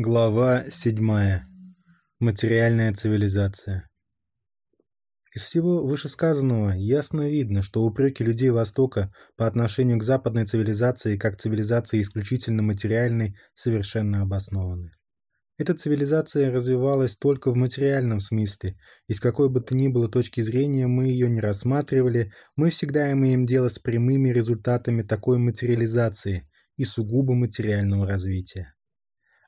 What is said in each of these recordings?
Глава 7. Материальная цивилизация. Из всего вышесказанного ясно видно, что упреки людей Востока по отношению к западной цивилизации как цивилизации исключительно материальной совершенно обоснованы. Эта цивилизация развивалась только в материальном смысле, и с какой бы то ни было точки зрения мы ее не рассматривали, мы всегда имеем дело с прямыми результатами такой материализации и сугубо материального развития.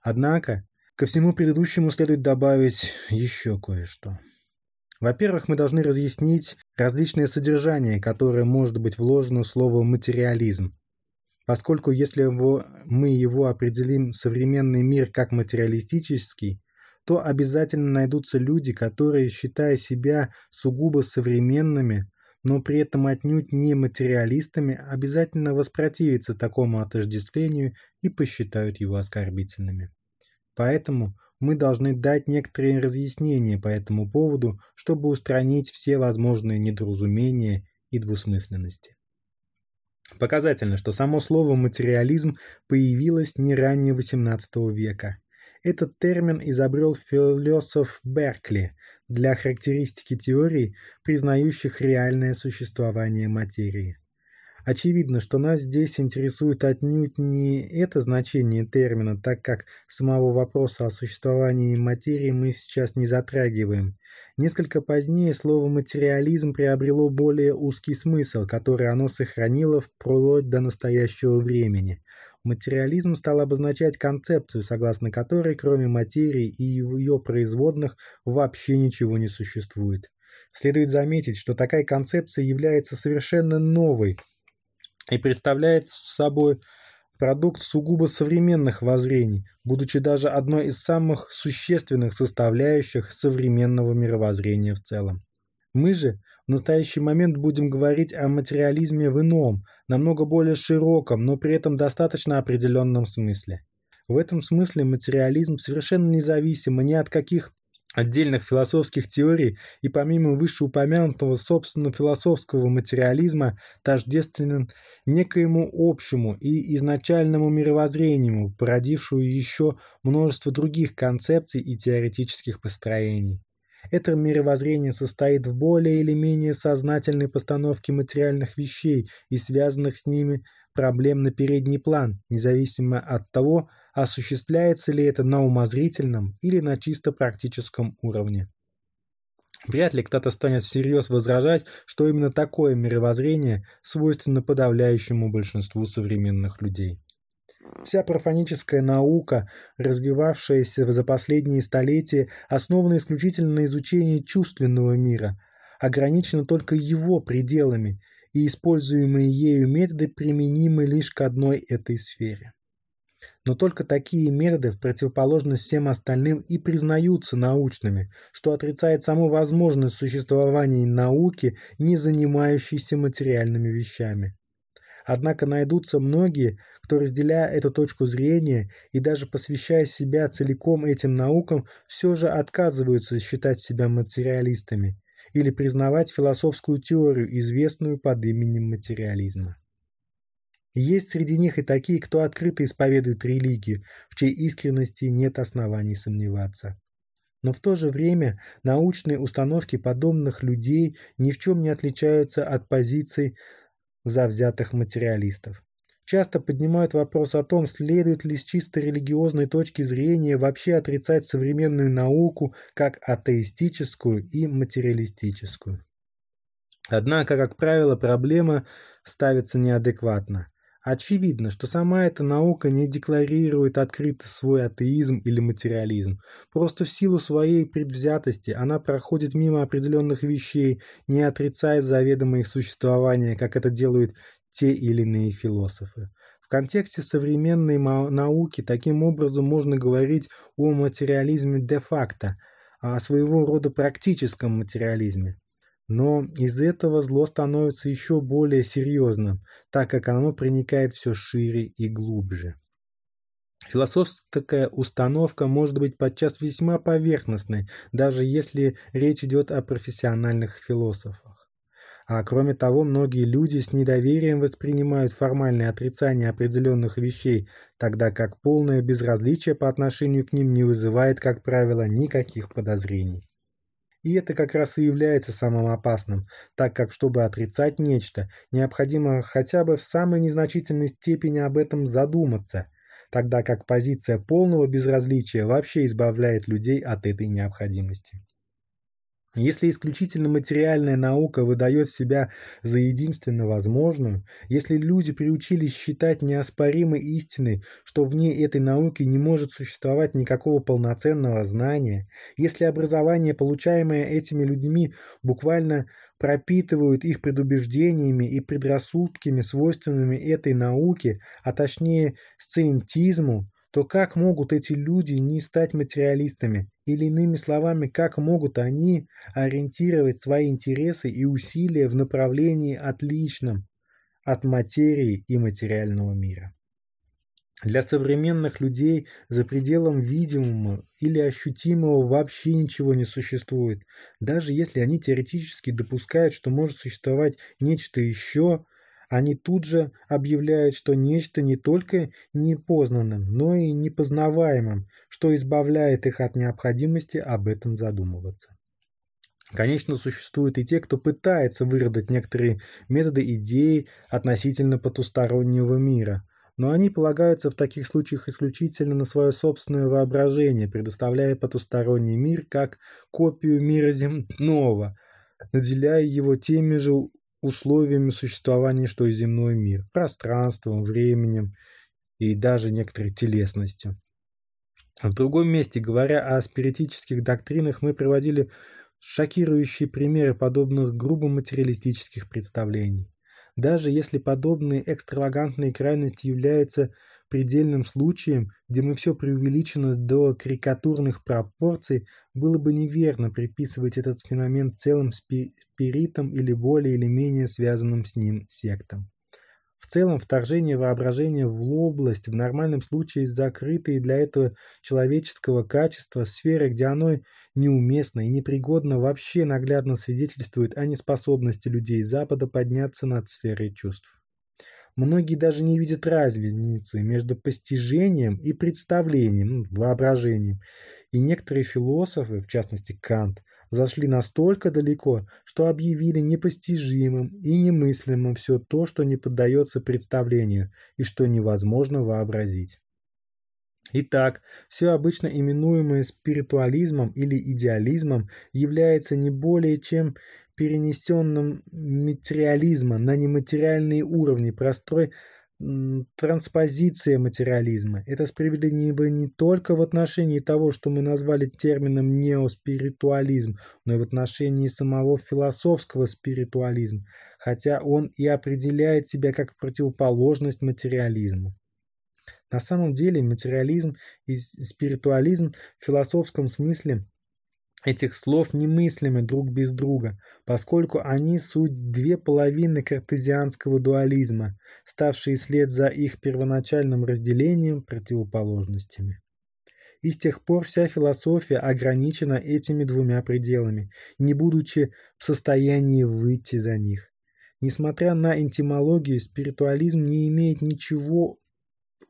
Однако ко всему предыдущему следует добавить еще кое-что. Во-первых, мы должны разъяснить различное содержание, которое может быть вложено в слово «материализм», поскольку если его, мы его определим современный мир как материалистический, то обязательно найдутся люди, которые, считая себя сугубо современными, но при этом отнюдь не материалистами, обязательно воспротивятся такому отождествлению и посчитают его оскорбительными. Поэтому мы должны дать некоторые разъяснения по этому поводу, чтобы устранить все возможные недоразумения и двусмысленности. Показательно, что само слово «материализм» появилось не ранее XVIII века. Этот термин изобрел философ Беркли, для характеристики теорий, признающих реальное существование материи. Очевидно, что нас здесь интересует отнюдь не это значение термина, так как самого вопроса о существовании материи мы сейчас не затрагиваем. Несколько позднее слово «материализм» приобрело более узкий смысл, который оно сохранило вплоть до настоящего времени. Материализм стал обозначать концепцию, согласно которой кроме материи и ее производных вообще ничего не существует. Следует заметить, что такая концепция является совершенно новой и представляет собой продукт сугубо современных воззрений, будучи даже одной из самых существенных составляющих современного мировоззрения в целом. Мы же настоящий момент будем говорить о материализме в ином, намного более широком, но при этом достаточно определенном смысле. В этом смысле материализм совершенно независим ни от каких отдельных философских теорий и помимо вышеупомянутого собственного философского материализма тождественен некоему общему и изначальному мировоззрению, породившему еще множество других концепций и теоретических построений. Это мировоззрение состоит в более или менее сознательной постановке материальных вещей и связанных с ними проблем на передний план, независимо от того, осуществляется ли это на умозрительном или на чисто практическом уровне. Вряд ли кто-то станет всерьез возражать, что именно такое мировоззрение свойственно подавляющему большинству современных людей. Вся профаническая наука, развивавшаяся за последние столетия, основана исключительно на изучении чувственного мира, ограничена только его пределами, и используемые ею методы применимы лишь к одной этой сфере. Но только такие методы, в противоположность всем остальным, и признаются научными, что отрицает саму возможность существования науки, не занимающейся материальными вещами. Однако найдутся многие, кто, разделяя эту точку зрения и даже посвящая себя целиком этим наукам, все же отказываются считать себя материалистами или признавать философскую теорию, известную под именем материализма. Есть среди них и такие, кто открыто исповедует религию, в чьей искренности нет оснований сомневаться. Но в то же время научные установки подобных людей ни в чем не отличаются от позиций завзятых материалистов часто поднимают вопрос о том, следует ли с чисто религиозной точки зрения вообще отрицать современную науку как атеистическую и материалистическую. Однако, как правило, проблема ставится неадекватно. Очевидно, что сама эта наука не декларирует открыто свой атеизм или материализм. Просто в силу своей предвзятости она проходит мимо определенных вещей, не отрицая заведомо их существование, как это делают те или иные философы. В контексте современной науки таким образом можно говорить о материализме де-факто, а о своего рода практическом материализме. Но из этого зло становится еще более серьезным, так как оно проникает все шире и глубже. Философская установка может быть подчас весьма поверхностной, даже если речь идет о профессиональных философах. А кроме того, многие люди с недоверием воспринимают формальное отрицание определенных вещей, тогда как полное безразличие по отношению к ним не вызывает, как правило, никаких подозрений. И это как раз и является самым опасным, так как, чтобы отрицать нечто, необходимо хотя бы в самой незначительной степени об этом задуматься, тогда как позиция полного безразличия вообще избавляет людей от этой необходимости. Если исключительно материальная наука выдает себя за единственно возможную, если люди приучились считать неоспоримой истиной, что вне этой науки не может существовать никакого полноценного знания, если образование, получаемое этими людьми, буквально пропитывают их предубеждениями и предрассудками, свойственными этой науке, а точнее сциентизму, то как могут эти люди не стать материалистами? Или иными словами, как могут они ориентировать свои интересы и усилия в направлении отличном от материи и материального мира? Для современных людей за пределом видимого или ощутимого вообще ничего не существует. Даже если они теоретически допускают, что может существовать нечто еще, они тут же объявляют, что нечто не только непознанным, но и непознаваемым, что избавляет их от необходимости об этом задумываться. Конечно, существуют и те, кто пытается выработать некоторые методы идеи относительно потустороннего мира, но они полагаются в таких случаях исключительно на свое собственное воображение, предоставляя потусторонний мир как копию мира земного, наделяя его теми же условиями существования, что и земной мир, пространством, временем и даже некоторой телесностью. В другом месте, говоря о спиритических доктринах, мы приводили шокирующие примеры подобных грубо материалистических представлений даже если подобные экстравагантные крайности являются предельным случаем, где мы все преувеличено до карикатурных пропорций, было бы неверно приписывать этот феномен целым спиритам или более или менее связанным с ним сектам. В целом, вторжение воображения в область в нормальном случае закрытые для этого человеческого качества сферы, где оно неуместно и непригодно вообще наглядно свидетельствует о неспособности людей Запада подняться над сферой чувств. Многие даже не видят разницы между постижением и представлением, ну, воображением. И некоторые философы, в частности Кант, зашли настолько далеко, что объявили непостижимым и немыслимым все то, что не поддается представлению и что невозможно вообразить. Итак, все обычно именуемое спиритуализмом или идеализмом является не более чем перенесенным материализма на нематериальные уровни, простой транспозиция материализма. Это справедливо не только в отношении того, что мы назвали термином неоспиритуализм, но и в отношении самого философского спиритуализма, хотя он и определяет себя как противоположность материализму. На самом деле материализм и спиритуализм в философском смысле этих слов немыслимы друг без друга, поскольку они суть две половины картезианского дуализма, ставшие след за их первоначальным разделением противоположностями. И с тех пор вся философия ограничена этими двумя пределами, не будучи в состоянии выйти за них. Несмотря на энтимологию, спиритуализм не имеет ничего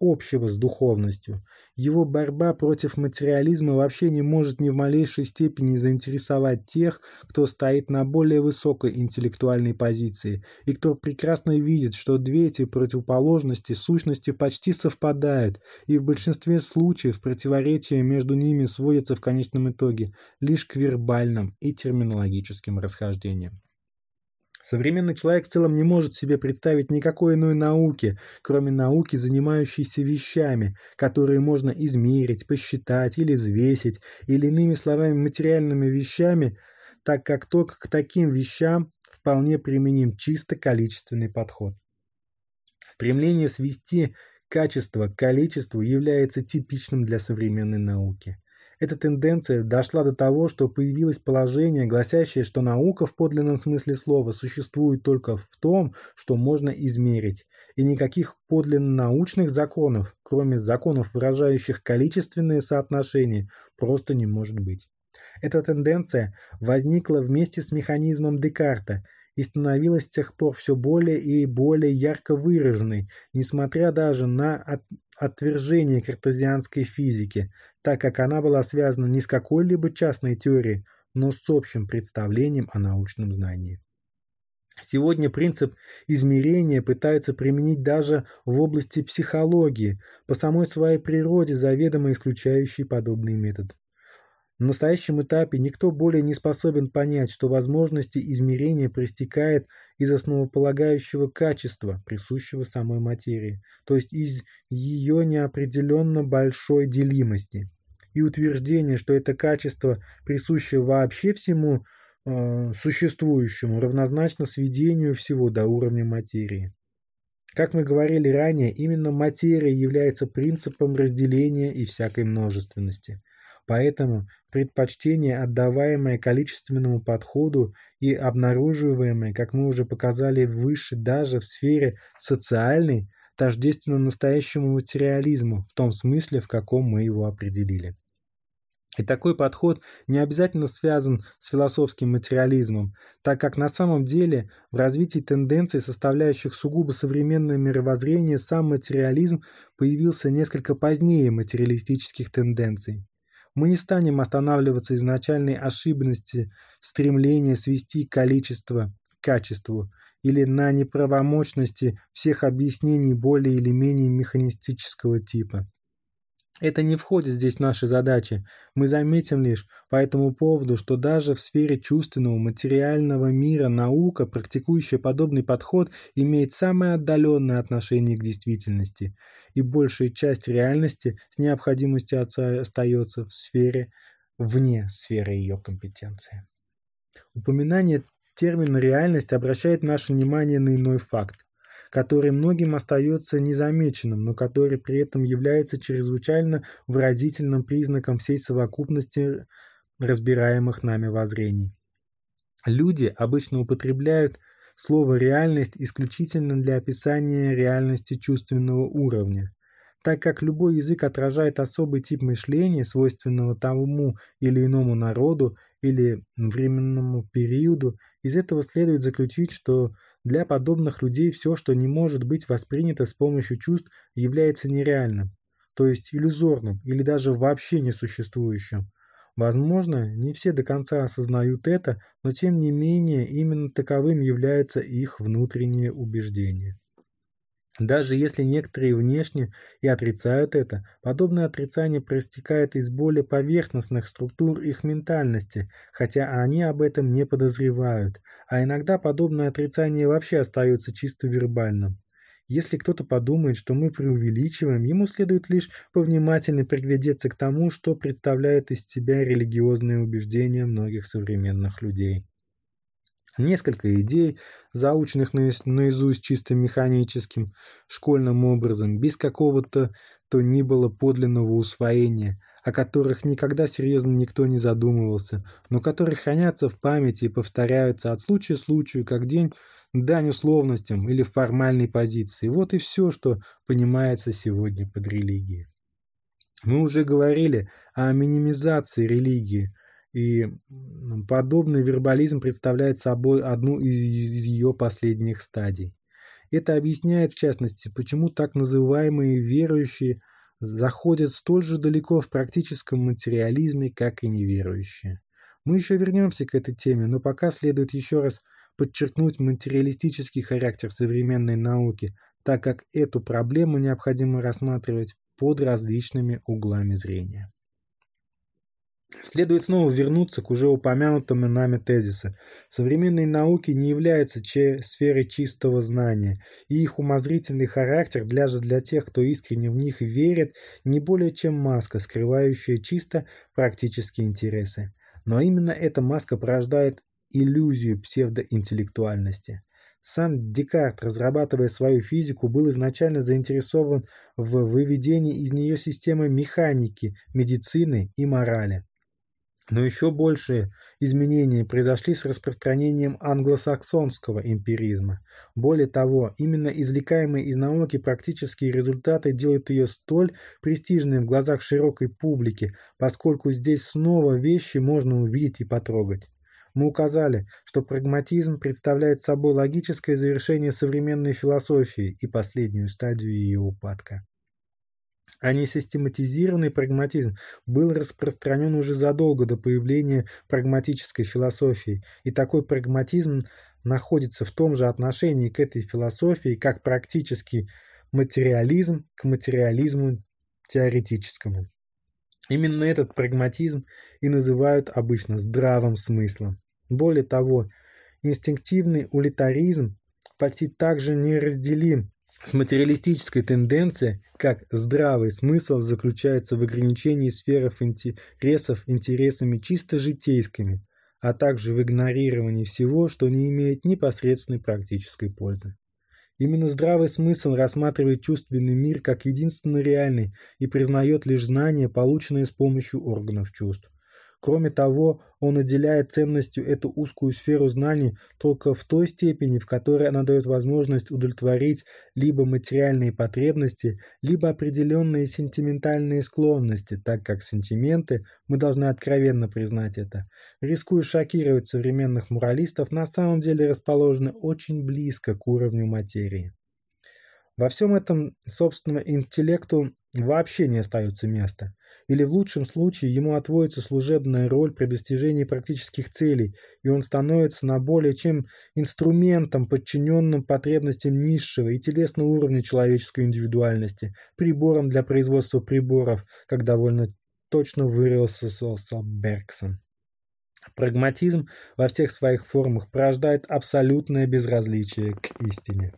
общего с духовностью. Его борьба против материализма вообще не может ни в малейшей степени заинтересовать тех, кто стоит на более высокой интеллектуальной позиции, и кто прекрасно видит, что две эти противоположности сущности почти совпадают, и в большинстве случаев противоречия между ними сводятся в конечном итоге лишь к вербальным и терминологическим расхождениям. Современный человек в целом не может себе представить никакой иной науки, кроме науки, занимающейся вещами, которые можно измерить, посчитать или взвесить, или иными словами материальными вещами, так как только к таким вещам вполне применим чисто количественный подход. Стремление свести качество к количеству является типичным для современной науки – эта тенденция дошла до того, что появилось положение, гласящее, что наука в подлинном смысле слова существует только в том, что можно измерить, и никаких подлинно научных законов, кроме законов, выражающих количественные соотношения, просто не может быть. Эта тенденция возникла вместе с механизмом Декарта – и становилась с тех пор все более и более ярко выраженной, несмотря даже на от... отвержение картезианской физики, так как она была связана не с какой-либо частной теорией, но с общим представлением о научном знании. Сегодня принцип измерения пытаются применить даже в области психологии, по самой своей природе заведомо исключающий подобный метод. На настоящем этапе никто более не способен понять, что возможности измерения проистекает из основополагающего качества, присущего самой материи, то есть из ее неопределенно большой делимости. И утверждение, что это качество присуще вообще всему э, существующему, равнозначно сведению всего до уровня материи. Как мы говорили ранее, именно материя является принципом разделения и всякой множественности – поэтому предпочтение, отдаваемое количественному подходу и обнаруживаемое, как мы уже показали выше, даже в сфере социальной, тождественно настоящему материализму в том смысле, в каком мы его определили. И такой подход не обязательно связан с философским материализмом, так как на самом деле в развитии тенденций, составляющих сугубо современное мировоззрение, сам материализм появился несколько позднее материалистических тенденций. Мы не станем останавливаться изначальной ошибности стремления свести количество к качеству или на неправомочности всех объяснений более или менее механистического типа. Это не входит здесь в наши задачи. Мы заметим лишь по этому поводу, что даже в сфере чувственного материального мира наука, практикующая подобный подход, имеет самое отдаленное отношение к действительности. И большая часть реальности с необходимостью остается в сфере, вне сферы ее компетенции. Упоминание термина «реальность» обращает наше внимание на иной факт который многим остается незамеченным, но который при этом является чрезвычайно выразительным признаком всей совокупности разбираемых нами воззрений. Люди обычно употребляют слово «реальность» исключительно для описания реальности чувственного уровня. Так как любой язык отражает особый тип мышления, свойственного тому или иному народу или временному периоду, из этого следует заключить, что для подобных людей все, что не может быть воспринято с помощью чувств, является нереальным, то есть иллюзорным или даже вообще несуществующим. Возможно, не все до конца осознают это, но тем не менее именно таковым является их внутреннее убеждение. Даже если некоторые внешне и отрицают это, подобное отрицание проистекает из более поверхностных структур их ментальности, хотя они об этом не подозревают, а иногда подобное отрицание вообще остается чисто вербальным. Если кто-то подумает, что мы преувеличиваем, ему следует лишь повнимательно приглядеться к тому, что представляет из себя религиозные убеждения многих современных людей. Несколько идей, заученных наизусть чисто механическим, школьным образом, без какого-то то ни было подлинного усвоения, о которых никогда серьезно никто не задумывался, но которые хранятся в памяти и повторяются от случая к случаю, как день дань условностям или формальной позиции. Вот и все, что понимается сегодня под религией. Мы уже говорили о минимизации религии, и подобный вербализм представляет собой одну из ее последних стадий. Это объясняет, в частности, почему так называемые верующие заходят столь же далеко в практическом материализме, как и неверующие. Мы еще вернемся к этой теме, но пока следует еще раз подчеркнуть материалистический характер современной науки, так как эту проблему необходимо рассматривать под различными углами зрения. Следует снова вернуться к уже упомянутому нами тезису. Современные науки не являются че сферой чистого знания, и их умозрительный характер даже для тех, кто искренне в них верит, не более чем маска, скрывающая чисто практические интересы. Но именно эта маска порождает иллюзию псевдоинтеллектуальности. Сам Декарт, разрабатывая свою физику, был изначально заинтересован в выведении из нее системы механики, медицины и морали. Но еще большие изменения произошли с распространением англосаксонского эмпиризма. Более того, именно извлекаемые из науки практические результаты делают ее столь престижной в глазах широкой публики, поскольку здесь снова вещи можно увидеть и потрогать. Мы указали, что прагматизм представляет собой логическое завершение современной философии и последнюю стадию ее упадка они а систематизированный прагматизм был распространен уже задолго до появления прагматической философии, и такой прагматизм находится в том же отношении к этой философии, как практический материализм к материализму теоретическому. Именно этот прагматизм и называют обычно здравым смыслом. Более того, инстинктивный улитаризм почти так же неразделим с материалистической тенденцией, как здравый смысл заключается в ограничении сферов интересов интересами чисто житейскими, а также в игнорировании всего, что не имеет непосредственной практической пользы. Именно здравый смысл рассматривает чувственный мир как единственно реальный и признает лишь знания, полученные с помощью органов чувств. Кроме того, он наделяет ценностью эту узкую сферу знаний только в той степени, в которой она дает возможность удовлетворить либо материальные потребности, либо определенные сентиментальные склонности, так как сентименты, мы должны откровенно признать это, рискуя шокировать современных моралистов, на самом деле расположены очень близко к уровню материи. Во всем этом, собственно, интеллекту вообще не остается места или в лучшем случае ему отводится служебная роль при достижении практических целей, и он становится на более чем инструментом, подчиненным потребностям низшего и телесного уровня человеческой индивидуальности, прибором для производства приборов, как довольно точно выразился Солсал Бергсон. Прагматизм во всех своих формах порождает абсолютное безразличие к истине.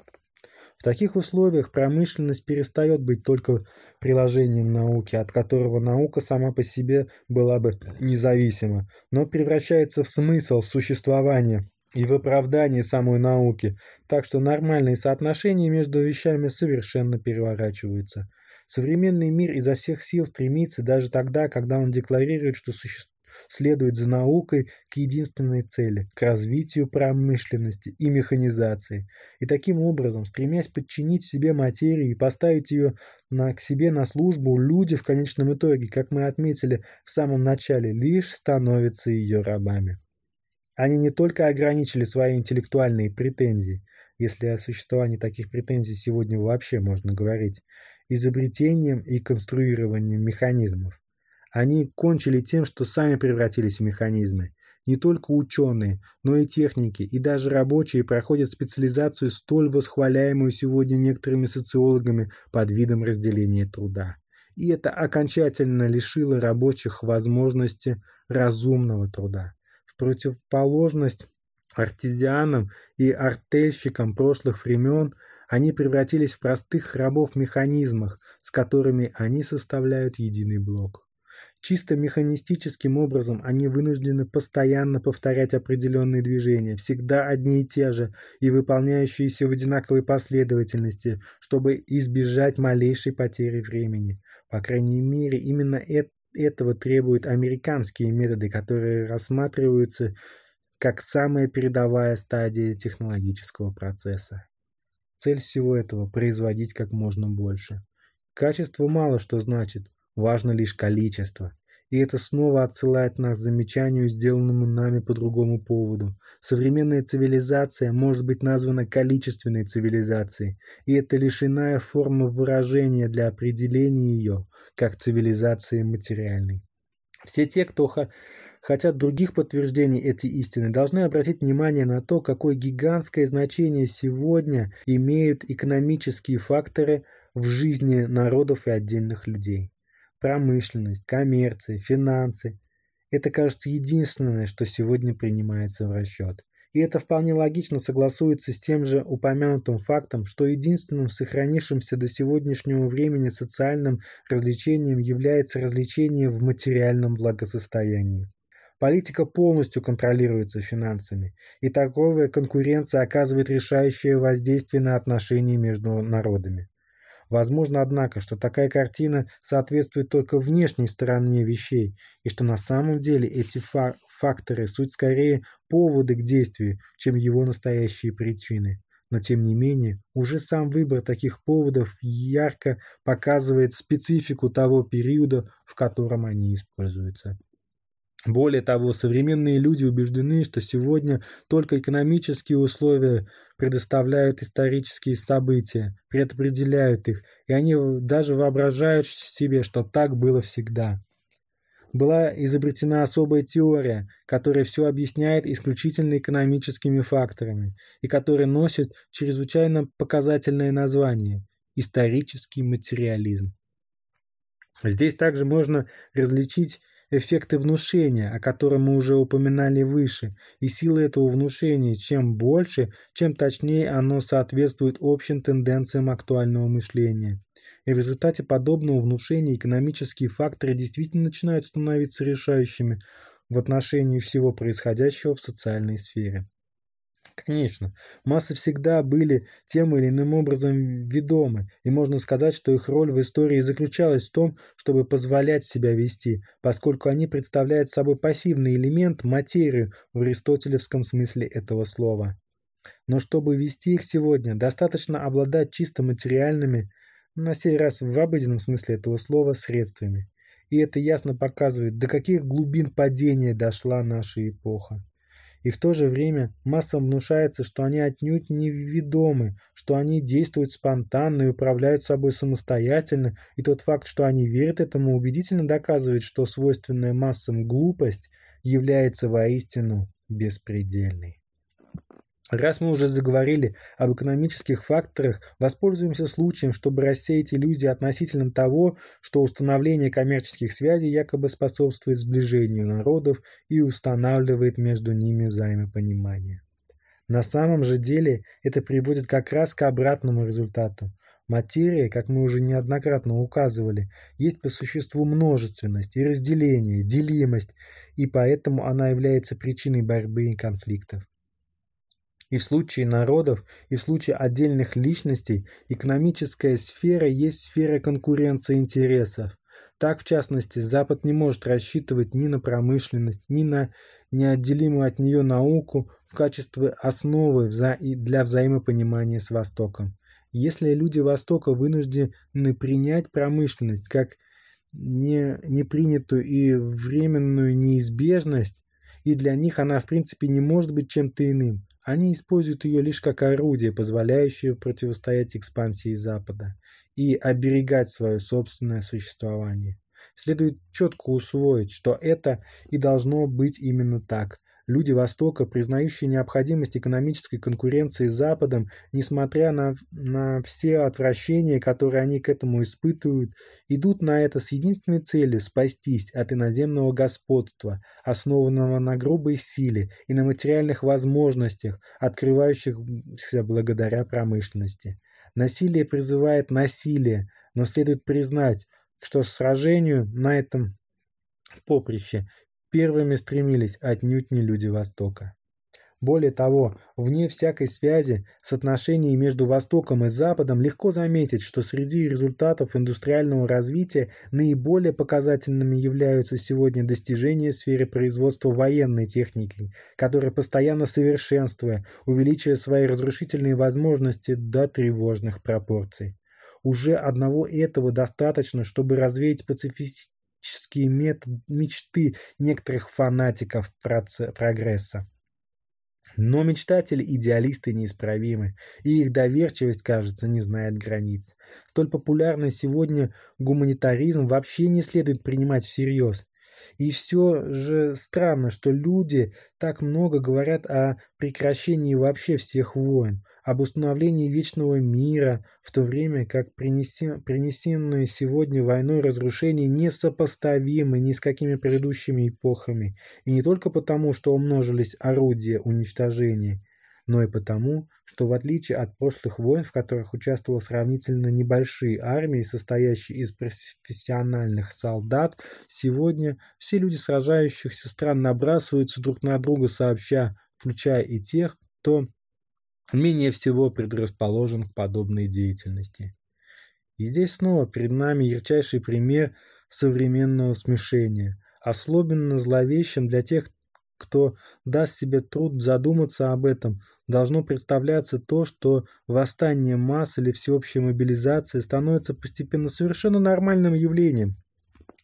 В таких условиях промышленность перестает быть только приложением науки, от которого наука сама по себе была бы независима, но превращается в смысл существования и в оправдание самой науки, так что нормальные соотношения между вещами совершенно переворачиваются. Современный мир изо всех сил стремится даже тогда, когда он декларирует, что существует следует за наукой к единственной цели – к развитию промышленности и механизации, и таким образом, стремясь подчинить себе материи и поставить ее на, к себе на службу, люди в конечном итоге, как мы отметили в самом начале, лишь становятся ее рабами. Они не только ограничили свои интеллектуальные претензии, если о существовании таких претензий сегодня вообще можно говорить, изобретением и конструированием механизмов, они кончили тем, что сами превратились в механизмы. Не только ученые, но и техники, и даже рабочие проходят специализацию, столь восхваляемую сегодня некоторыми социологами под видом разделения труда. И это окончательно лишило рабочих возможности разумного труда. В противоположность артезианам и артельщикам прошлых времен они превратились в простых рабов-механизмах, с которыми они составляют единый блок. Чисто механистическим образом они вынуждены постоянно повторять определенные движения, всегда одни и те же, и выполняющиеся в одинаковой последовательности, чтобы избежать малейшей потери времени. По крайней мере, именно это этого требуют американские методы, которые рассматриваются как самая передовая стадия технологического процесса. Цель всего этого – производить как можно больше. Качество мало что значит – важно лишь количество. И это снова отсылает нас к замечанию, сделанному нами по другому поводу. Современная цивилизация может быть названа количественной цивилизацией, и это лишь иная форма выражения для определения ее как цивилизации материальной. Все те, кто хотят других подтверждений этой истины, должны обратить внимание на то, какое гигантское значение сегодня имеют экономические факторы в жизни народов и отдельных людей промышленность, коммерция, финансы. Это, кажется, единственное, что сегодня принимается в расчет. И это вполне логично согласуется с тем же упомянутым фактом, что единственным сохранившимся до сегодняшнего времени социальным развлечением является развлечение в материальном благосостоянии. Политика полностью контролируется финансами, и торговая конкуренция оказывает решающее воздействие на отношения между народами. Возможно, однако, что такая картина соответствует только внешней стороне вещей, и что на самом деле эти фа факторы – суть скорее поводы к действию, чем его настоящие причины. Но тем не менее, уже сам выбор таких поводов ярко показывает специфику того периода, в котором они используются. Более того, современные люди убеждены, что сегодня только экономические условия предоставляют исторические события, предопределяют их, и они даже воображают себе, что так было всегда. Была изобретена особая теория, которая все объясняет исключительно экономическими факторами и которая носит чрезвычайно показательное название – исторический материализм. Здесь также можно различить эффекты внушения, о котором мы уже упоминали выше, и сила этого внушения чем больше, чем точнее оно соответствует общим тенденциям актуального мышления. И в результате подобного внушения экономические факторы действительно начинают становиться решающими в отношении всего происходящего в социальной сфере. Конечно, массы всегда были тем или иным образом ведомы, и можно сказать, что их роль в истории заключалась в том, чтобы позволять себя вести, поскольку они представляют собой пассивный элемент, материю в аристотелевском смысле этого слова. Но чтобы вести их сегодня, достаточно обладать чисто материальными, на сей раз в обыденном смысле этого слова, средствами. И это ясно показывает, до каких глубин падения дошла наша эпоха. И в то же время массам внушается, что они отнюдь неведомы, что они действуют спонтанно и управляют собой самостоятельно, и тот факт, что они верят этому, убедительно доказывает, что свойственная массам глупость является воистину беспредельной. Раз мы уже заговорили об экономических факторах, воспользуемся случаем, чтобы рассеять иллюзии относительно того, что установление коммерческих связей якобы способствует сближению народов и устанавливает между ними взаимопонимание. На самом же деле это приводит как раз к обратному результату. Материя, как мы уже неоднократно указывали, есть по существу множественность и разделение, делимость, и поэтому она является причиной борьбы и конфликтов. И в случае народов, и в случае отдельных личностей экономическая сфера есть сфера конкуренции интересов. Так, в частности, Запад не может рассчитывать ни на промышленность, ни на неотделимую от нее науку в качестве основы для взаимопонимания с Востоком. Если люди Востока вынуждены принять промышленность как не, непринятую и временную неизбежность, и для них она в принципе не может быть чем-то иным, они используют ее лишь как орудие, позволяющее противостоять экспансии Запада и оберегать свое собственное существование. Следует четко усвоить, что это и должно быть именно так – люди Востока, признающие необходимость экономической конкуренции с Западом, несмотря на, на все отвращения, которые они к этому испытывают, идут на это с единственной целью спастись от иноземного господства, основанного на грубой силе и на материальных возможностях, открывающихся благодаря промышленности. Насилие призывает насилие, но следует признать, что сражению на этом поприще Первыми стремились отнюдь не люди Востока. Более того, вне всякой связи с отношениями между Востоком и Западом легко заметить, что среди результатов индустриального развития наиболее показательными являются сегодня достижения в сфере производства военной техники, которая постоянно совершенствуя, увеличивая свои разрушительные возможности до тревожных пропорций. Уже одного этого достаточно, чтобы развеять пацифи метод мечты некоторых фанатиков прогресса. Но мечтатели-идеалисты неисправимы, и их доверчивость, кажется, не знает границ. Столь популярный сегодня гуманитаризм вообще не следует принимать всерьез. И все же странно, что люди так много говорят о прекращении вообще всех войн, об установлении вечного мира, в то время как принесенные сегодня войной разрушения несопоставимы ни с какими предыдущими эпохами, и не только потому, что умножились орудия уничтожения, но и потому, что в отличие от прошлых войн, в которых участвовали сравнительно небольшие армии, состоящие из профессиональных солдат, сегодня все люди сражающихся стран набрасываются друг на друга сообща, включая и тех, кто менее всего предрасположен к подобной деятельности. И здесь снова перед нами ярчайший пример современного смешения, особенно зловещим для тех, кто даст себе труд задуматься об этом, должно представляться то, что восстание масс или всеобщая мобилизация становится постепенно совершенно нормальным явлением.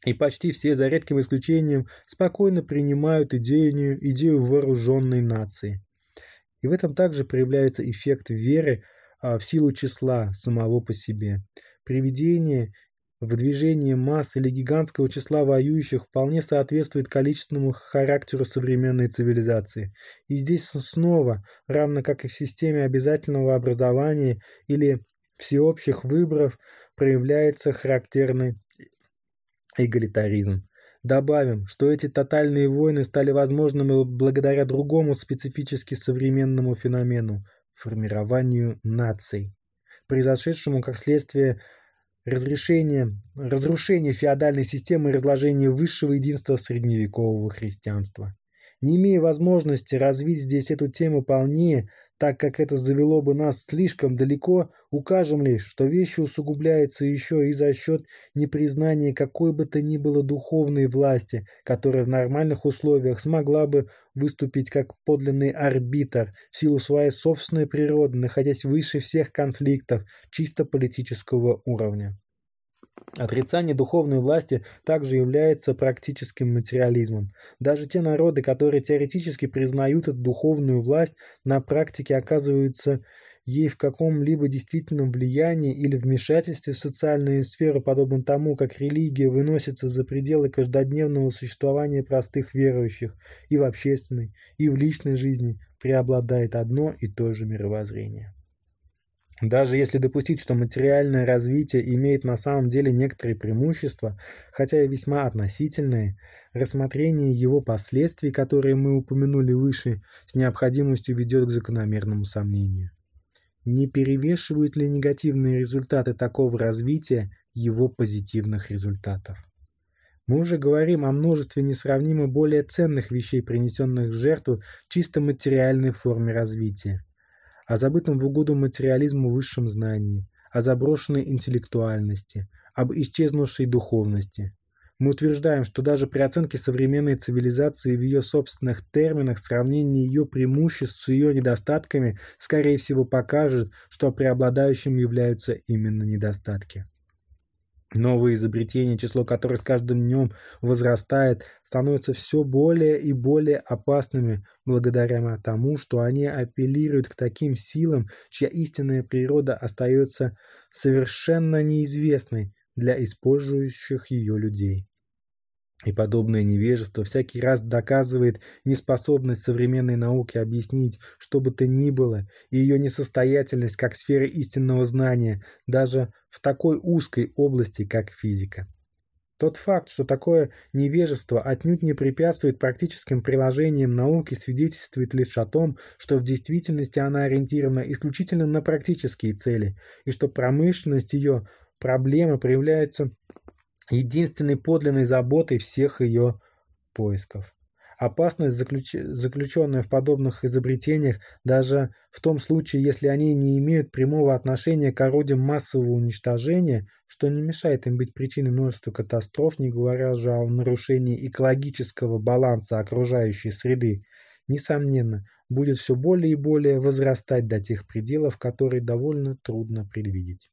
И почти все, за редким исключением, спокойно принимают идею, идею вооруженной нации. И в этом также проявляется эффект веры а, в силу числа самого по себе. Приведение в движение масс или гигантского числа воюющих вполне соответствует количественному характеру современной цивилизации. И здесь снова, равно как и в системе обязательного образования или всеобщих выборов, проявляется характерный эгалитаризм. Добавим, что эти тотальные войны стали возможными благодаря другому специфически современному феномену – формированию наций, произошедшему как следствие разрешения, разрушения феодальной системы и разложения высшего единства средневекового христианства. Не имея возможности развить здесь эту тему полнее, так как это завело бы нас слишком далеко, укажем лишь, что вещи усугубляются еще и за счет непризнания какой бы то ни было духовной власти, которая в нормальных условиях смогла бы выступить как подлинный арбитр в силу своей собственной природы, находясь выше всех конфликтов чисто политического уровня. Отрицание духовной власти также является практическим материализмом. Даже те народы, которые теоретически признают эту духовную власть, на практике оказываются ей в каком-либо действительном влиянии или вмешательстве в социальную сферу, подобно тому, как религия выносится за пределы каждодневного существования простых верующих и в общественной, и в личной жизни преобладает одно и то же мировоззрение. Даже если допустить, что материальное развитие имеет на самом деле некоторые преимущества, хотя и весьма относительные, рассмотрение его последствий, которые мы упомянули выше, с необходимостью ведет к закономерному сомнению. Не перевешивают ли негативные результаты такого развития его позитивных результатов? Мы уже говорим о множестве несравнимо более ценных вещей, принесенных в жертву чисто материальной форме развития – о забытом в угоду материализму высшем знании, о заброшенной интеллектуальности, об исчезнувшей духовности. Мы утверждаем, что даже при оценке современной цивилизации в ее собственных терминах сравнение ее преимуществ с ее недостатками, скорее всего, покажет, что преобладающим являются именно недостатки. Новые изобретения, число которых с каждым днем возрастает, становятся все более и более опасными благодаря тому, что они апеллируют к таким силам, чья истинная природа остается совершенно неизвестной для использующих ее людей и подобное невежество всякий раз доказывает неспособность современной науки объяснить что бы то ни было и ее несостоятельность как сферы истинного знания даже в такой узкой области, как физика. Тот факт, что такое невежество отнюдь не препятствует практическим приложениям науки, свидетельствует лишь о том, что в действительности она ориентирована исключительно на практические цели, и что промышленность ее проблемы проявляется единственной подлинной заботой всех ее поисков. Опасность, заключ... заключенная в подобных изобретениях, даже в том случае, если они не имеют прямого отношения к орудиям массового уничтожения, что не мешает им быть причиной множества катастроф, не говоря уже о нарушении экологического баланса окружающей среды, несомненно, будет все более и более возрастать до тех пределов, которые довольно трудно предвидеть.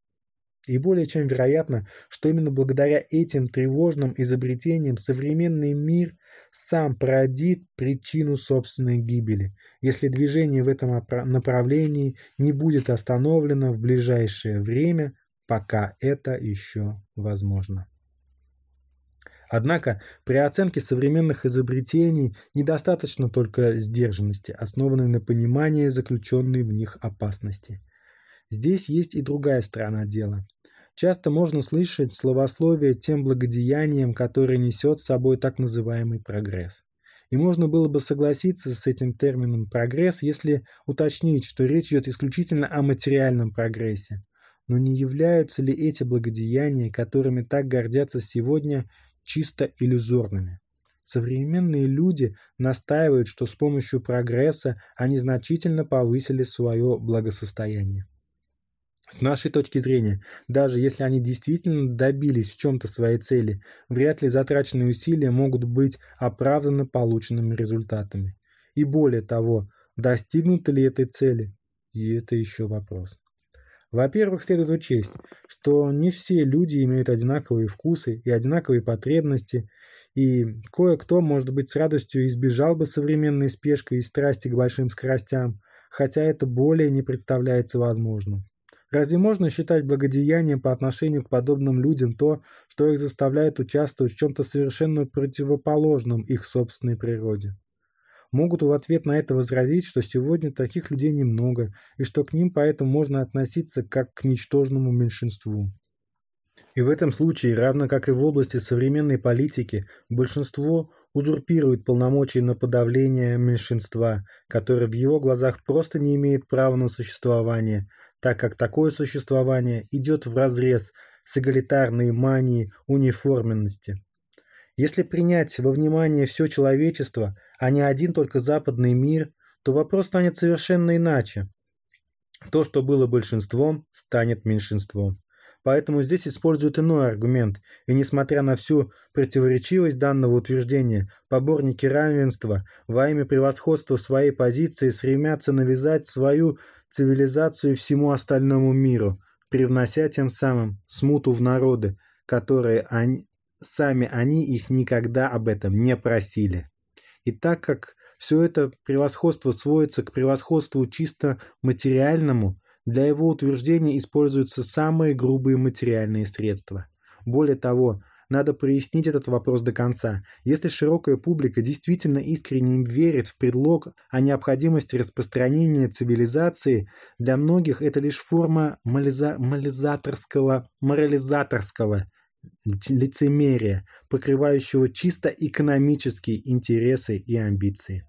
И более чем вероятно, что именно благодаря этим тревожным изобретениям современный мир сам породит причину собственной гибели, если движение в этом направлении не будет остановлено в ближайшее время, пока это еще возможно. Однако при оценке современных изобретений недостаточно только сдержанности, основанной на понимании заключенной в них опасности. Здесь есть и другая сторона дела часто можно слышать словословие тем благодеянием, которое несет с собой так называемый прогресс. И можно было бы согласиться с этим термином «прогресс», если уточнить, что речь идет исключительно о материальном прогрессе. Но не являются ли эти благодеяния, которыми так гордятся сегодня, чисто иллюзорными? Современные люди настаивают, что с помощью прогресса они значительно повысили свое благосостояние. С нашей точки зрения, даже если они действительно добились в чем-то своей цели, вряд ли затраченные усилия могут быть оправданы полученными результатами. И более того, достигнуты ли этой цели? И это еще вопрос. Во-первых, следует учесть, что не все люди имеют одинаковые вкусы и одинаковые потребности, и кое-кто, может быть, с радостью избежал бы современной спешкой и страсти к большим скоростям, хотя это более не представляется возможным. Разве можно считать благодеянием по отношению к подобным людям то, что их заставляет участвовать в чем-то совершенно противоположном их собственной природе? Могут в ответ на это возразить, что сегодня таких людей немного, и что к ним поэтому можно относиться как к ничтожному меньшинству. И в этом случае, равно как и в области современной политики, большинство узурпирует полномочия на подавление меньшинства, которое в его глазах просто не имеет права на существование – так как такое существование идет вразрез с эгалитарной манией униформенности. Если принять во внимание все человечество, а не один только западный мир, то вопрос станет совершенно иначе. То, что было большинством, станет меньшинством. Поэтому здесь используют иной аргумент, и несмотря на всю противоречивость данного утверждения, поборники равенства во имя превосходства своей позиции стремятся навязать свою цивилизацию и всему остальному миру, привнося тем самым смуту в народы, которые они, сами они их никогда об этом не просили. И так как все это превосходство сводится к превосходству чисто материальному, для его утверждения используются самые грубые материальные средства. Более того, надо прояснить этот вопрос до конца. Если широкая публика действительно искренне верит в предлог о необходимости распространения цивилизации, для многих это лишь форма морализаторского, морализаторского лицемерия, покрывающего чисто экономические интересы и амбиции.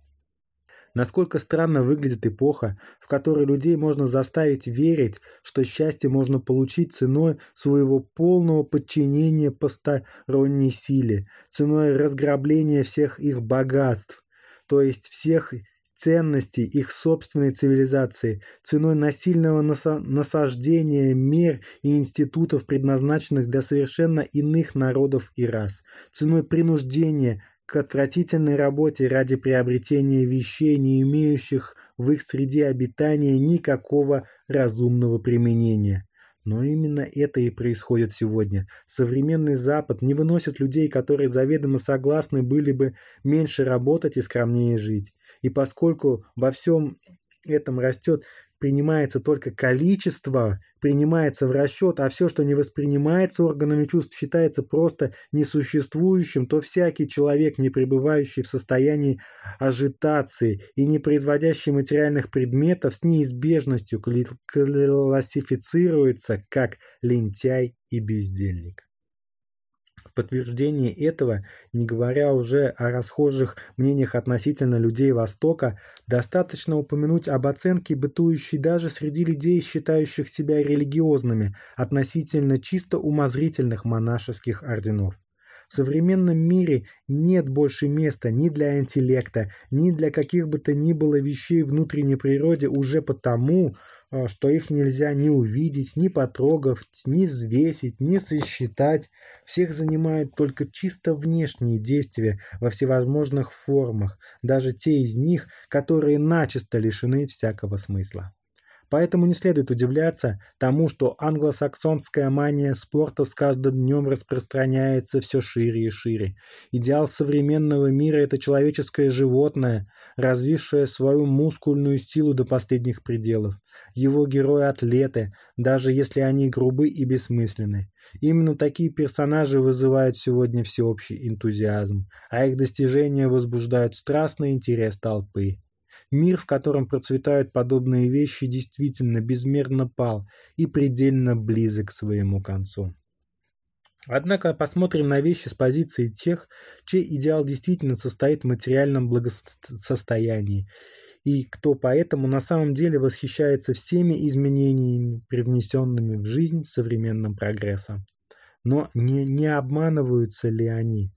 Насколько странно выглядит эпоха, в которой людей можно заставить верить, что счастье можно получить ценой своего полного подчинения посторонней силе, ценой разграбления всех их богатств, то есть всех ценностей их собственной цивилизации, ценой насильного насаждения мер и институтов, предназначенных для совершенно иных народов и рас, ценой принуждения, к отвратительной работе ради приобретения вещей, не имеющих в их среде обитания никакого разумного применения. Но именно это и происходит сегодня. Современный Запад не выносит людей, которые заведомо согласны были бы меньше работать и скромнее жить. И поскольку во всем этом растет, принимается только количество, воспринимается в расчет, а все, что не воспринимается органами чувств, считается просто несуществующим, то всякий человек, не пребывающий в состоянии ажитации и не производящий материальных предметов, с неизбежностью классифицируется как лентяй и бездельник подтверждении этого, не говоря уже о расхожих мнениях относительно людей Востока, достаточно упомянуть об оценке, бытующей даже среди людей, считающих себя религиозными, относительно чисто умозрительных монашеских орденов. В современном мире нет больше места ни для интеллекта, ни для каких бы то ни было вещей внутренней природе уже потому, э, что их нельзя ни увидеть, ни потрогав, ни взвесить, ни сосчитать. Всех занимают только чисто внешние действия во всевозможных формах, даже те из них, которые начисто лишены всякого смысла. Поэтому не следует удивляться тому, что англосаксонская мания спорта с каждым днем распространяется все шире и шире. Идеал современного мира – это человеческое животное, развившее свою мускульную силу до последних пределов. Его герои – атлеты, даже если они грубы и бессмысленны. Именно такие персонажи вызывают сегодня всеобщий энтузиазм, а их достижения возбуждают страстный интерес толпы. Мир, в котором процветают подобные вещи, действительно безмерно пал и предельно близок к своему концу. Однако посмотрим на вещи с позиции тех, чей идеал действительно состоит в материальном благосостоянии, и кто поэтому на самом деле восхищается всеми изменениями, привнесенными в жизнь современным прогрессом. Но не, не обманываются ли они?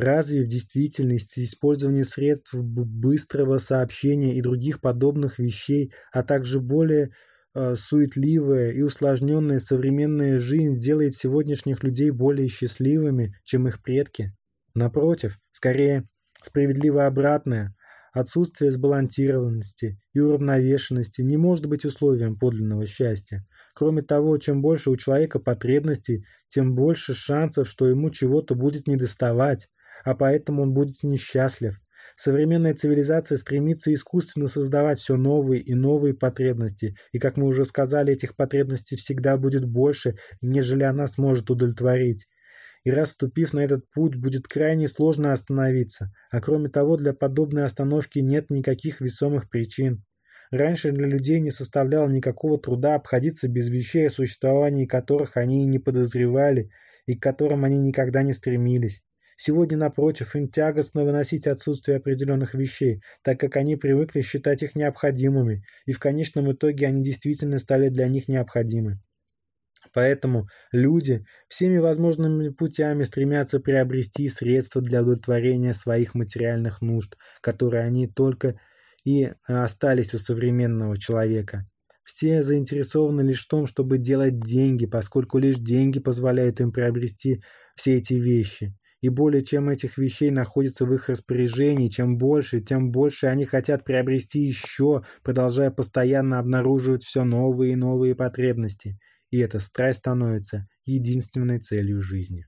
Разве в действительности использование средств быстрого сообщения и других подобных вещей, а также более э, суетливая и усложненная современная жизнь делает сегодняшних людей более счастливыми, чем их предки? Напротив, скорее, справедливо обратное. Отсутствие сбалансированности и уравновешенности не может быть условием подлинного счастья. Кроме того, чем больше у человека потребностей, тем больше шансов, что ему чего-то будет недоставать а поэтому он будет несчастлив. Современная цивилизация стремится искусственно создавать все новые и новые потребности, и, как мы уже сказали, этих потребностей всегда будет больше, нежели она сможет удовлетворить. И раз ступив на этот путь, будет крайне сложно остановиться, а кроме того, для подобной остановки нет никаких весомых причин. Раньше для людей не составляло никакого труда обходиться без вещей, о существовании которых они и не подозревали, и к которым они никогда не стремились. Сегодня, напротив, им тягостно выносить отсутствие определенных вещей, так как они привыкли считать их необходимыми, и в конечном итоге они действительно стали для них необходимы. Поэтому люди всеми возможными путями стремятся приобрести средства для удовлетворения своих материальных нужд, которые они только и остались у современного человека. Все заинтересованы лишь в том, чтобы делать деньги, поскольку лишь деньги позволяют им приобрести все эти вещи и более чем этих вещей находится в их распоряжении. Чем больше, тем больше они хотят приобрести еще, продолжая постоянно обнаруживать все новые и новые потребности. И эта страсть становится единственной целью жизни.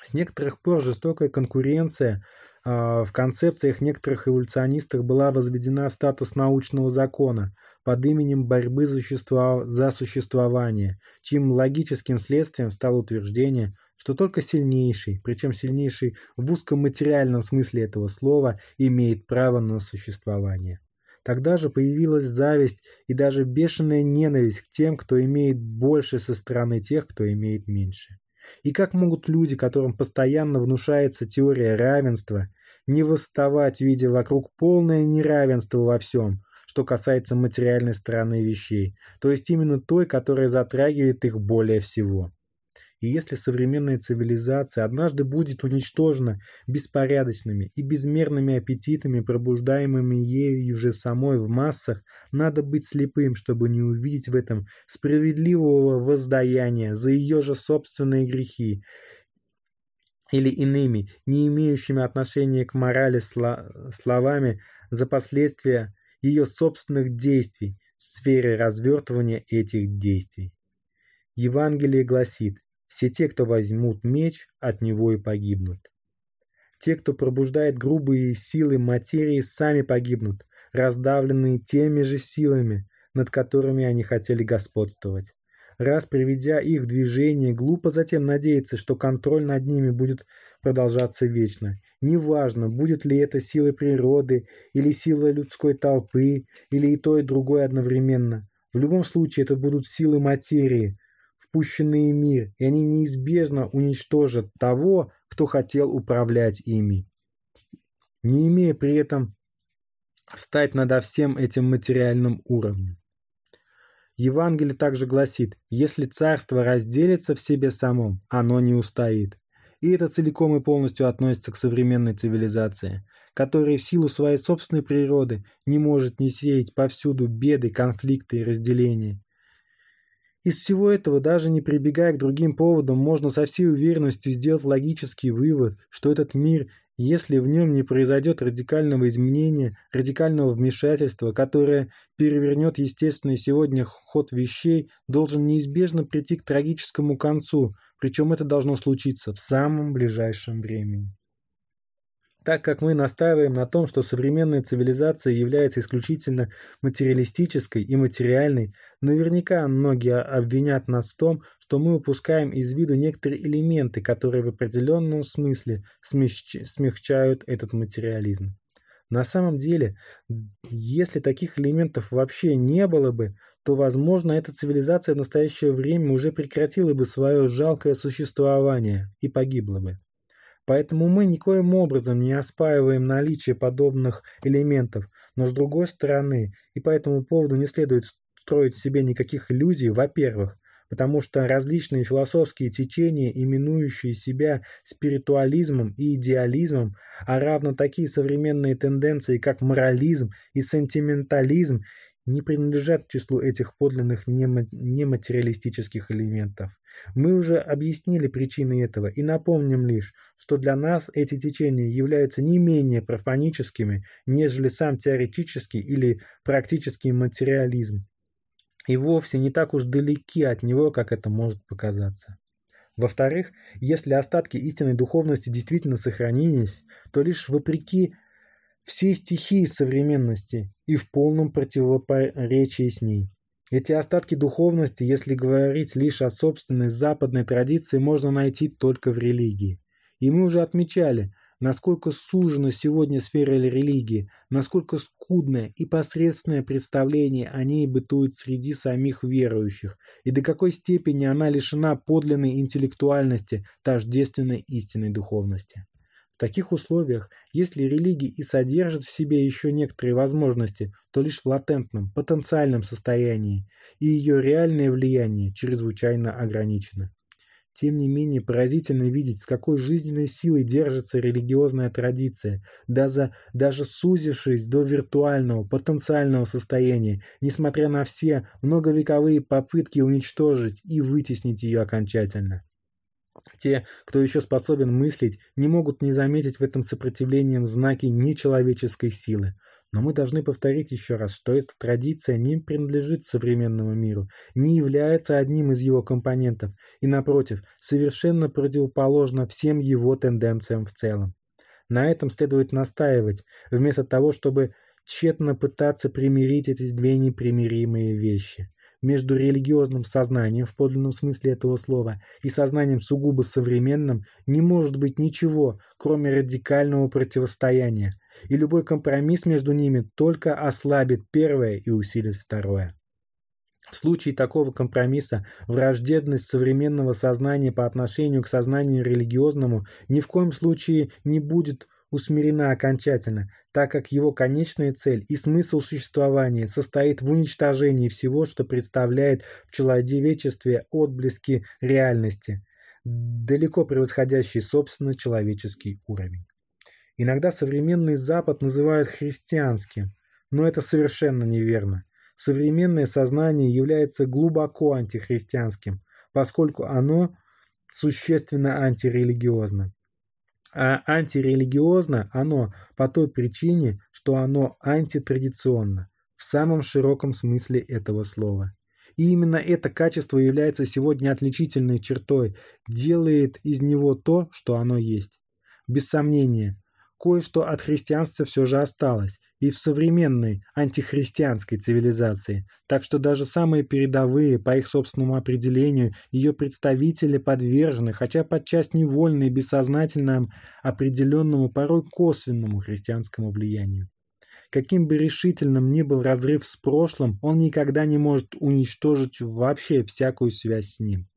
С некоторых пор жестокая конкуренция а, в концепциях некоторых эволюционистов была возведена в статус научного закона под именем борьбы за, существование, чьим логическим следствием стало утверждение, что только сильнейший, причем сильнейший в узком материальном смысле этого слова, имеет право на существование. Тогда же появилась зависть и даже бешеная ненависть к тем, кто имеет больше со стороны тех, кто имеет меньше. И как могут люди, которым постоянно внушается теория равенства, не восставать, видя вокруг полное неравенство во всем, что касается материальной стороны вещей, то есть именно той, которая затрагивает их более всего. И если современная цивилизация однажды будет уничтожена беспорядочными и безмерными аппетитами, пробуждаемыми ею же самой в массах, надо быть слепым, чтобы не увидеть в этом справедливого воздаяния за ее же собственные грехи или иными, не имеющими отношения к морали сло- словами за последствия ее собственных действий в сфере развертывания этих действий. Евангелие гласит, все те, кто возьмут меч, от него и погибнут. Те, кто пробуждает грубые силы материи, сами погибнут, раздавленные теми же силами, над которыми они хотели господствовать. Раз приведя их в движение, глупо затем надеяться, что контроль над ними будет продолжаться вечно. Неважно, будет ли это силой природы, или сила людской толпы, или и то, и другое одновременно. В любом случае это будут силы материи, впущенные в мир, и они неизбежно уничтожат того, кто хотел управлять ими. Не имея при этом встать надо всем этим материальным уровнем. Евангелие также гласит, если царство разделится в себе самом, оно не устоит. И это целиком и полностью относится к современной цивилизации, которая в силу своей собственной природы не может не сеять повсюду беды, конфликты и разделения, из всего этого, даже не прибегая к другим поводам, можно со всей уверенностью сделать логический вывод, что этот мир, если в нем не произойдет радикального изменения, радикального вмешательства, которое перевернет естественный сегодня ход вещей, должен неизбежно прийти к трагическому концу, причем это должно случиться в самом ближайшем времени. Так как мы настаиваем на том, что современная цивилизация является исключительно материалистической и материальной, наверняка многие обвинят нас в том, что мы упускаем из виду некоторые элементы, которые в определенном смысле смягч... смягчают этот материализм. На самом деле, если таких элементов вообще не было бы, то, возможно, эта цивилизация в настоящее время уже прекратила бы свое жалкое существование и погибла бы. Поэтому мы никоим образом не оспариваем наличие подобных элементов, но с другой стороны, и по этому поводу не следует строить себе никаких иллюзий, во-первых, потому что различные философские течения, именующие себя спиритуализмом и идеализмом, а равно такие современные тенденции, как морализм и сентиментализм, не принадлежат к числу этих подлинных нематериалистических элементов. Мы уже объяснили причины этого и напомним лишь, что для нас эти течения являются не менее профаническими, нежели сам теоретический или практический материализм, и вовсе не так уж далеки от него, как это может показаться. Во-вторых, если остатки истинной духовности действительно сохранились, то лишь вопреки все стихии современности и в полном противопоречии с ней. Эти остатки духовности, если говорить лишь о собственной западной традиции, можно найти только в религии. И мы уже отмечали, насколько сужена сегодня сфера религии, насколько скудное и посредственное представление о ней бытует среди самих верующих, и до какой степени она лишена подлинной интеллектуальности, тождественной истинной духовности таких условиях, если религии и содержат в себе еще некоторые возможности, то лишь в латентном, потенциальном состоянии, и ее реальное влияние чрезвычайно ограничено. Тем не менее, поразительно видеть, с какой жизненной силой держится религиозная традиция, даже, даже сузившись до виртуального, потенциального состояния, несмотря на все многовековые попытки уничтожить и вытеснить ее окончательно. Те, кто еще способен мыслить, не могут не заметить в этом сопротивлении знаки нечеловеческой силы. Но мы должны повторить еще раз, что эта традиция не принадлежит современному миру, не является одним из его компонентов и, напротив, совершенно противоположна всем его тенденциям в целом. На этом следует настаивать, вместо того, чтобы тщетно пытаться примирить эти две непримиримые вещи – между религиозным сознанием в подлинном смысле этого слова и сознанием сугубо современным не может быть ничего, кроме радикального противостояния, и любой компромисс между ними только ослабит первое и усилит второе. В случае такого компромисса враждебность современного сознания по отношению к сознанию религиозному ни в коем случае не будет усмирена окончательно, так как его конечная цель и смысл существования состоит в уничтожении всего, что представляет в человечестве отблески реальности, далеко превосходящий собственно человеческий уровень. Иногда современный Запад называют христианским, но это совершенно неверно. Современное сознание является глубоко антихристианским, поскольку оно существенно антирелигиозно. А антирелигиозно оно по той причине, что оно антитрадиционно в самом широком смысле этого слова. И именно это качество является сегодня отличительной чертой, делает из него то, что оно есть. Без сомнения, кое-что от христианства все же осталось, и в современной антихристианской цивилизации, так что даже самые передовые, по их собственному определению, ее представители подвержены, хотя подчас невольно и бессознательно определенному, порой косвенному христианскому влиянию. Каким бы решительным ни был разрыв с прошлым, он никогда не может уничтожить вообще всякую связь с ним.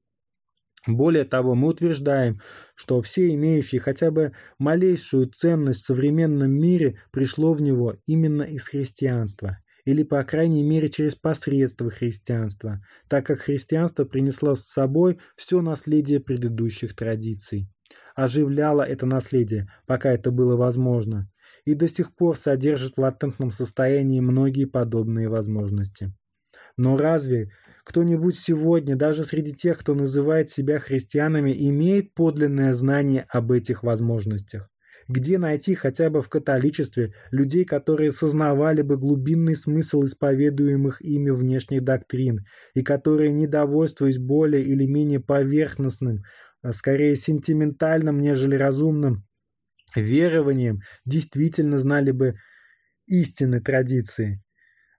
Более того, мы утверждаем, что все имеющие хотя бы малейшую ценность в современном мире пришло в него именно из христианства или, по крайней мере, через посредство христианства, так как христианство принесло с собой все наследие предыдущих традиций, оживляло это наследие, пока это было возможно, и до сих пор содержит в латентном состоянии многие подобные возможности. Но разве кто-нибудь сегодня, даже среди тех, кто называет себя христианами, имеет подлинное знание об этих возможностях? Где найти хотя бы в католичестве людей, которые сознавали бы глубинный смысл исповедуемых ими внешних доктрин и которые, не довольствуясь более или менее поверхностным, а скорее сентиментальным, нежели разумным верованием, действительно знали бы истины традиции,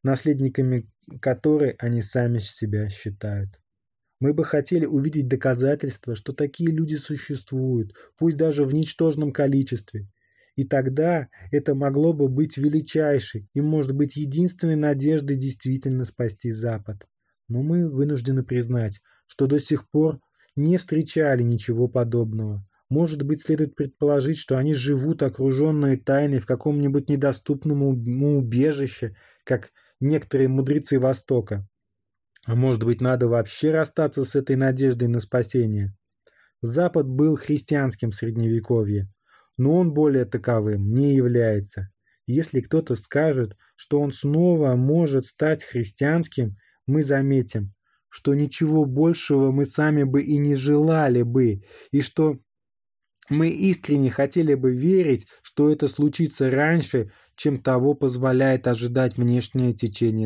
наследниками которой они сами себя считают. Мы бы хотели увидеть доказательства, что такие люди существуют, пусть даже в ничтожном количестве. И тогда это могло бы быть величайшей и, может быть, единственной надеждой действительно спасти Запад. Но мы вынуждены признать, что до сих пор не встречали ничего подобного. Может быть, следует предположить, что они живут окруженные тайной в каком-нибудь недоступном убежище, как некоторые мудрецы Востока. А может быть, надо вообще расстаться с этой надеждой на спасение? Запад был христианским средневековье, но он более таковым не является. Если кто-то скажет, что он снова может стать христианским, мы заметим, что ничего большего мы сами бы и не желали бы, и что мы искренне хотели бы верить, что это случится раньше, чем того позволяет ожидать внешнее течение